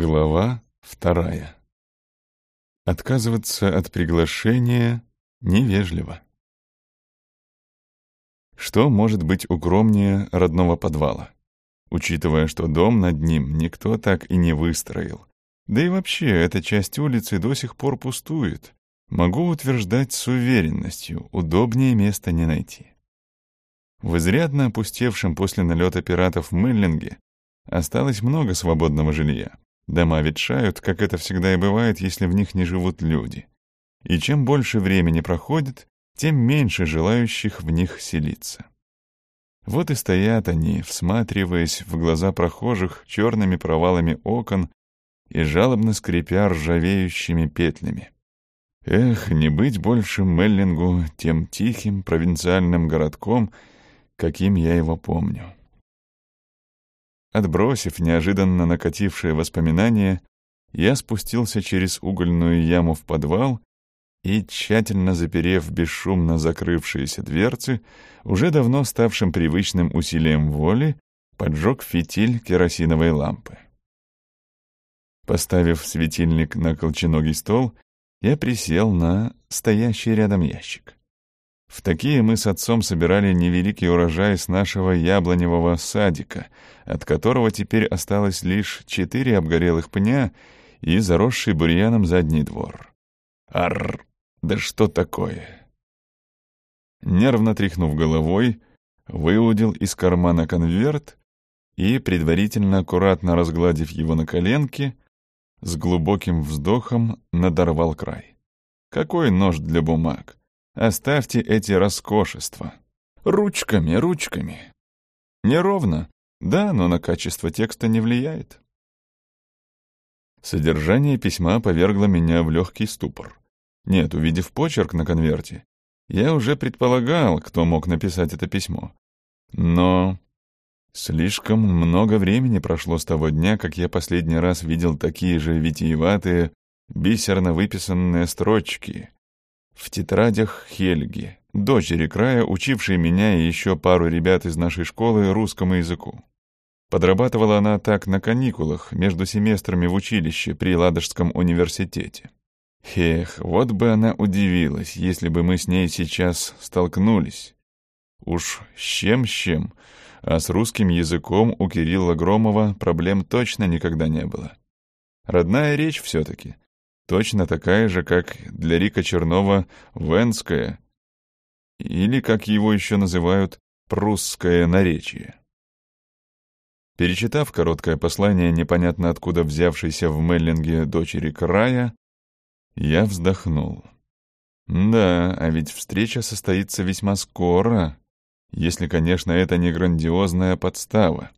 Глава вторая. Отказываться от приглашения невежливо. Что может быть укромнее родного подвала? Учитывая, что дом над ним никто так и не выстроил. Да и вообще, эта часть улицы до сих пор пустует. Могу утверждать с уверенностью, удобнее места не найти. В изрядно опустевшем после налета пиратов Меллинге осталось много свободного жилья. Дома ветшают, как это всегда и бывает, если в них не живут люди. И чем больше времени проходит, тем меньше желающих в них селиться. Вот и стоят они, всматриваясь в глаза прохожих черными провалами окон и жалобно скрипя ржавеющими петлями. Эх, не быть больше Меллингу тем тихим провинциальным городком, каким я его помню. Отбросив неожиданно накатившие воспоминания, я спустился через угольную яму в подвал и, тщательно заперев бесшумно закрывшиеся дверцы, уже давно ставшим привычным усилием воли, поджег фитиль керосиновой лампы. Поставив светильник на колченогий стол, я присел на стоящий рядом ящик. В такие мы с отцом собирали невеликий урожай с нашего яблоневого садика, от которого теперь осталось лишь четыре обгорелых пня и заросший бурьяном задний двор. Арр! Да что такое? Нервно тряхнув головой, выудил из кармана конверт и, предварительно аккуратно разгладив его на коленке, с глубоким вздохом надорвал край. Какой нож для бумаг? Оставьте эти роскошества. Ручками, ручками. Неровно, да, но на качество текста не влияет. Содержание письма повергло меня в легкий ступор. Нет, увидев почерк на конверте, я уже предполагал, кто мог написать это письмо. Но слишком много времени прошло с того дня, как я последний раз видел такие же витиеватые, бисерно выписанные строчки, в тетрадях Хельги, дочери края, учившей меня и еще пару ребят из нашей школы русскому языку. Подрабатывала она так на каникулах, между семестрами в училище при Ладожском университете. Эх, вот бы она удивилась, если бы мы с ней сейчас столкнулись. Уж с чем-с чем, а с русским языком у Кирилла Громова проблем точно никогда не было. Родная речь все-таки, точно такая же, как для Рика Чернова венская, или, как его еще называют, прусское наречие. Перечитав короткое послание, непонятно откуда взявшейся в Меллинге дочери края, я вздохнул. Да, а ведь встреча состоится весьма скоро, если, конечно, это не грандиозная подстава.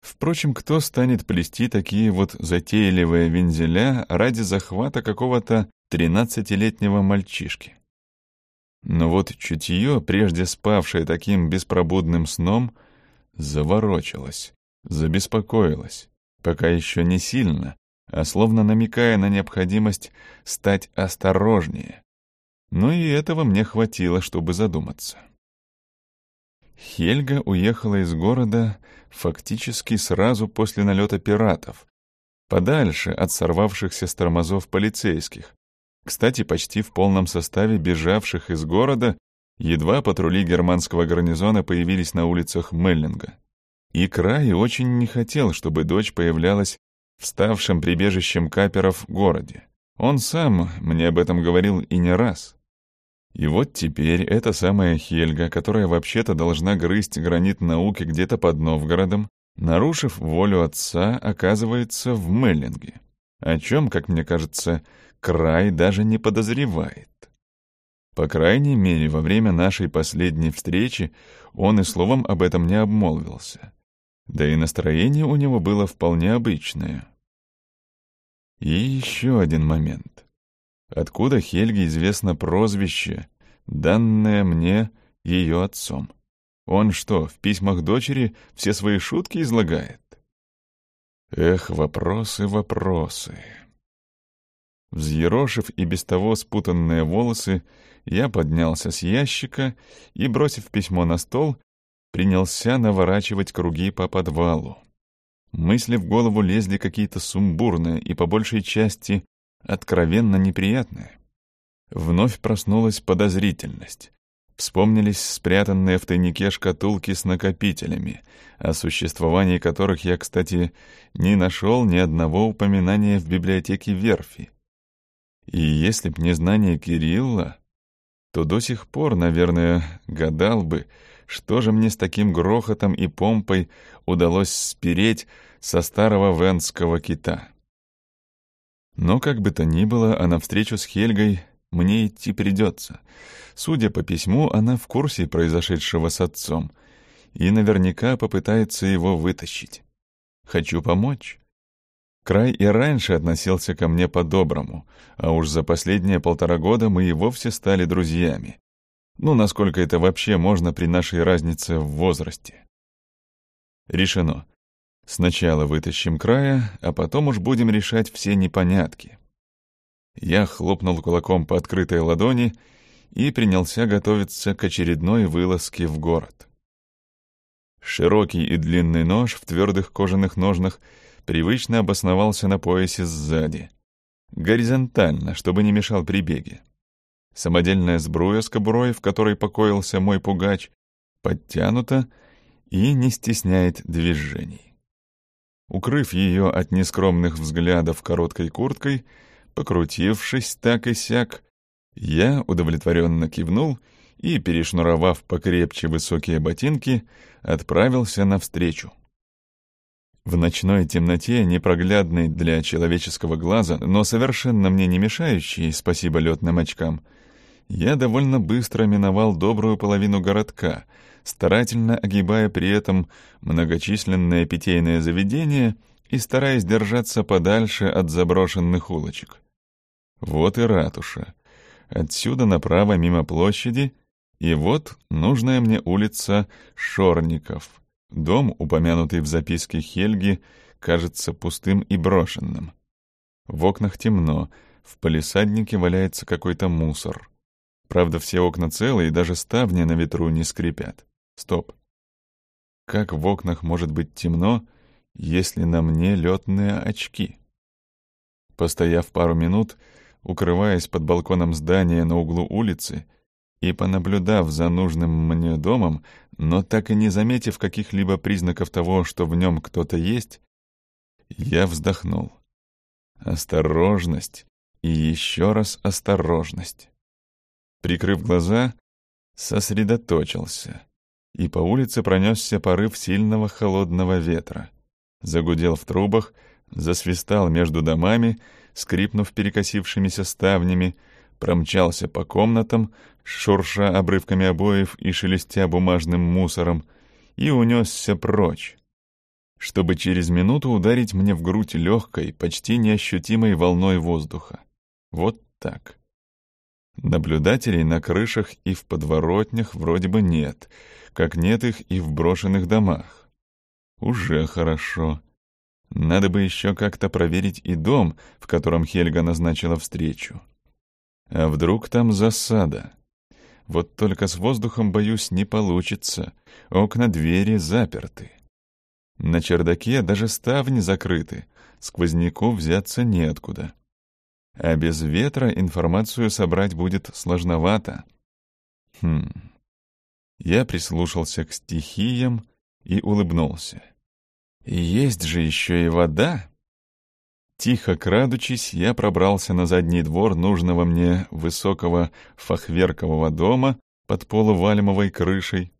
Впрочем, кто станет плести такие вот затейливые вензеля ради захвата какого-то тринадцатилетнего мальчишки? Но вот чутье, прежде спавшее таким беспробудным сном, заворочилось, забеспокоилось, пока еще не сильно, а словно намекая на необходимость стать осторожнее. Но и этого мне хватило, чтобы задуматься. Хельга уехала из города фактически сразу после налета пиратов, подальше от сорвавшихся с тормозов полицейских. Кстати, почти в полном составе бежавших из города, едва патрули германского гарнизона появились на улицах Меллинга. И Край очень не хотел, чтобы дочь появлялась в ставшем прибежищем каперов городе. Он сам мне об этом говорил и не раз. И вот теперь эта самая Хельга, которая вообще-то должна грызть гранит науки где-то под Новгородом, нарушив волю отца, оказывается в Меллинге, о чем, как мне кажется, край даже не подозревает. По крайней мере, во время нашей последней встречи он и словом об этом не обмолвился. Да и настроение у него было вполне обычное. И еще один момент. Откуда Хельге известно прозвище, данное мне ее отцом? Он что, в письмах дочери все свои шутки излагает? Эх, вопросы, вопросы. Взъерошив и без того спутанные волосы, я поднялся с ящика и, бросив письмо на стол, принялся наворачивать круги по подвалу. Мысли в голову лезли какие-то сумбурные и, по большей части, откровенно неприятные. Вновь проснулась подозрительность. Вспомнились спрятанные в тайнике шкатулки с накопителями, о существовании которых я, кстати, не нашел ни одного упоминания в библиотеке верфи. И если б не знание Кирилла, то до сих пор, наверное, гадал бы, что же мне с таким грохотом и помпой удалось спереть со старого венского кита. Но как бы то ни было, а навстречу с Хельгой мне идти придется. Судя по письму, она в курсе произошедшего с отцом и наверняка попытается его вытащить. Хочу помочь. Край и раньше относился ко мне по-доброму, а уж за последние полтора года мы и вовсе стали друзьями. Ну, насколько это вообще можно при нашей разнице в возрасте. Решено. Сначала вытащим края, а потом уж будем решать все непонятки. Я хлопнул кулаком по открытой ладони и принялся готовиться к очередной вылазке в город. Широкий и длинный нож в твердых кожаных ножнах привычно обосновался на поясе сзади. Горизонтально, чтобы не мешал при беге. Самодельная сбруя с кобурой, в которой покоился мой пугач, подтянута и не стесняет движений. Укрыв ее от нескромных взглядов короткой курткой, покрутившись так и сяк, я удовлетворенно кивнул и, перешнуровав покрепче высокие ботинки, отправился навстречу. В ночной темноте, непроглядной для человеческого глаза, но совершенно мне не мешающей, спасибо летным очкам, я довольно быстро миновал добрую половину городка, старательно огибая при этом многочисленные питейные заведения и стараясь держаться подальше от заброшенных улочек. Вот и ратуша. Отсюда направо мимо площади, и вот нужная мне улица Шорников — Дом, упомянутый в записке Хельги, кажется пустым и брошенным. В окнах темно, в палисаднике валяется какой-то мусор. Правда, все окна целые, и даже ставни на ветру не скрипят. Стоп. Как в окнах может быть темно, если на мне летные очки? Постояв пару минут, укрываясь под балконом здания на углу улицы, и, понаблюдав за нужным мне домом, но так и не заметив каких-либо признаков того, что в нем кто-то есть, я вздохнул. Осторожность и еще раз осторожность. Прикрыв глаза, сосредоточился, и по улице пронесся порыв сильного холодного ветра. Загудел в трубах, засвистал между домами, скрипнув перекосившимися ставнями, промчался по комнатам, шурша обрывками обоев и шелестя бумажным мусором, и унесся прочь, чтобы через минуту ударить мне в грудь легкой, почти неощутимой волной воздуха. Вот так. Наблюдателей на крышах и в подворотнях вроде бы нет, как нет их и в брошенных домах. Уже хорошо. Надо бы еще как-то проверить и дом, в котором Хельга назначила встречу. А вдруг там засада? Вот только с воздухом, боюсь, не получится. Окна двери заперты. На чердаке даже ставни закрыты. Сквозняку взяться неоткуда. А без ветра информацию собрать будет сложновато. Хм. Я прислушался к стихиям и улыбнулся. Есть же еще и вода. Тихо крадучись, я пробрался на задний двор нужного мне высокого фахверкового дома под полувальмовой крышей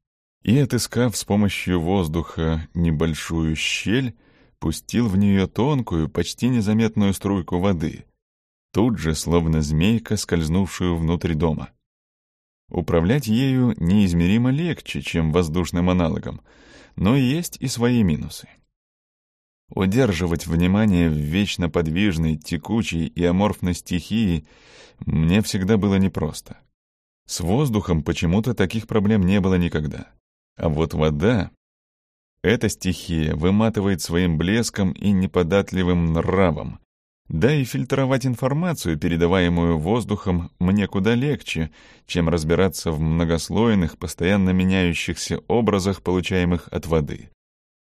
и, отыскав с помощью воздуха небольшую щель, пустил в нее тонкую, почти незаметную струйку воды, тут же, словно змейка, скользнувшую внутрь дома. Управлять ею неизмеримо легче, чем воздушным аналогом, но есть и свои минусы. Удерживать внимание в вечно подвижной, текучей и аморфной стихии мне всегда было непросто. С воздухом почему-то таких проблем не было никогда. А вот вода... Эта стихия выматывает своим блеском и неподатливым нравом. Да и фильтровать информацию, передаваемую воздухом, мне куда легче, чем разбираться в многослойных, постоянно меняющихся образах, получаемых от воды.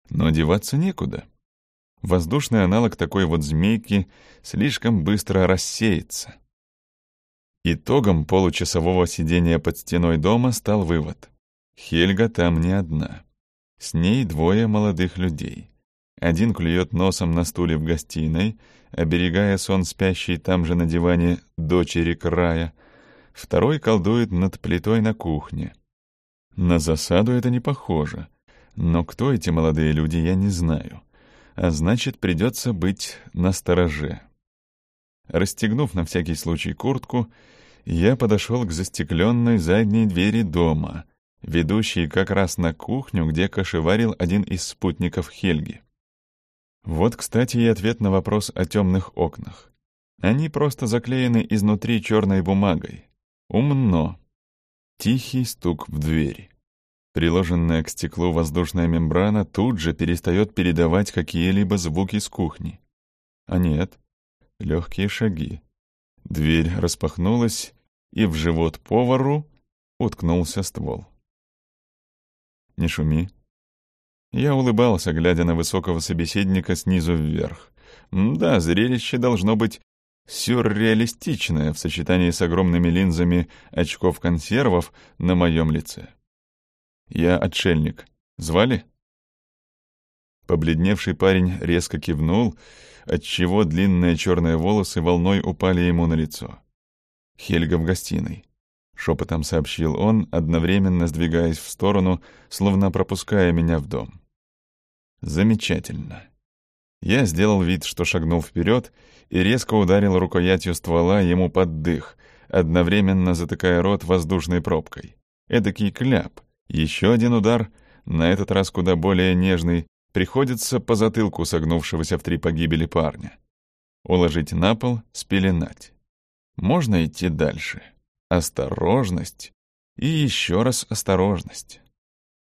Но деваться некуда. воздушный аналог такой вот змейки слишком быстро рассеется. Итогом получасового сидения под стеной дома стал вывод. Хельга там не одна. С ней двое молодых людей. Один клюет носом на стуле в гостиной, оберегая сон спящей там же на диване дочери края. Второй колдует над плитой на кухне. На засаду это не похоже. Но кто эти молодые люди, я не знаю. А значит, придется быть настороже. Расстегнув на всякий случай куртку, я подошел к застекленной задней двери дома, ведущей как раз на кухню, где кошеварил один из спутников Хельги. Вот, кстати, и ответ на вопрос о темных окнах. Они просто заклеены изнутри черной бумагой. Умно. Тихий стук в дверь. Приложенная к стеклу воздушная мембрана тут же перестает передавать какие-либо звуки с кухни. А нет, легкие шаги. Дверь распахнулась, и в живот повару уткнулся ствол. «Не шуми». Я улыбался, глядя на высокого собеседника снизу вверх. Да, зрелище должно быть сюрреалистичное в сочетании с огромными линзами очков-консервов на моем лице. «Я отшельник. Звали?» Побледневший парень резко кивнул, отчего длинные черные волосы волной упали ему на лицо. «Хельга в гостиной», — шепотом сообщил он, одновременно сдвигаясь в сторону, словно пропуская меня в дом. «Замечательно». Я сделал вид, что шагнул вперед и резко ударил рукоятью ствола ему под дых, одновременно затыкая рот воздушной пробкой. Эдакий кляп. Еще один удар, на этот раз куда более нежный, приходится по затылку согнувшегося в три погибели парня. Уложить на пол, спеленать. Можно идти дальше. Осторожность и еще раз осторожность.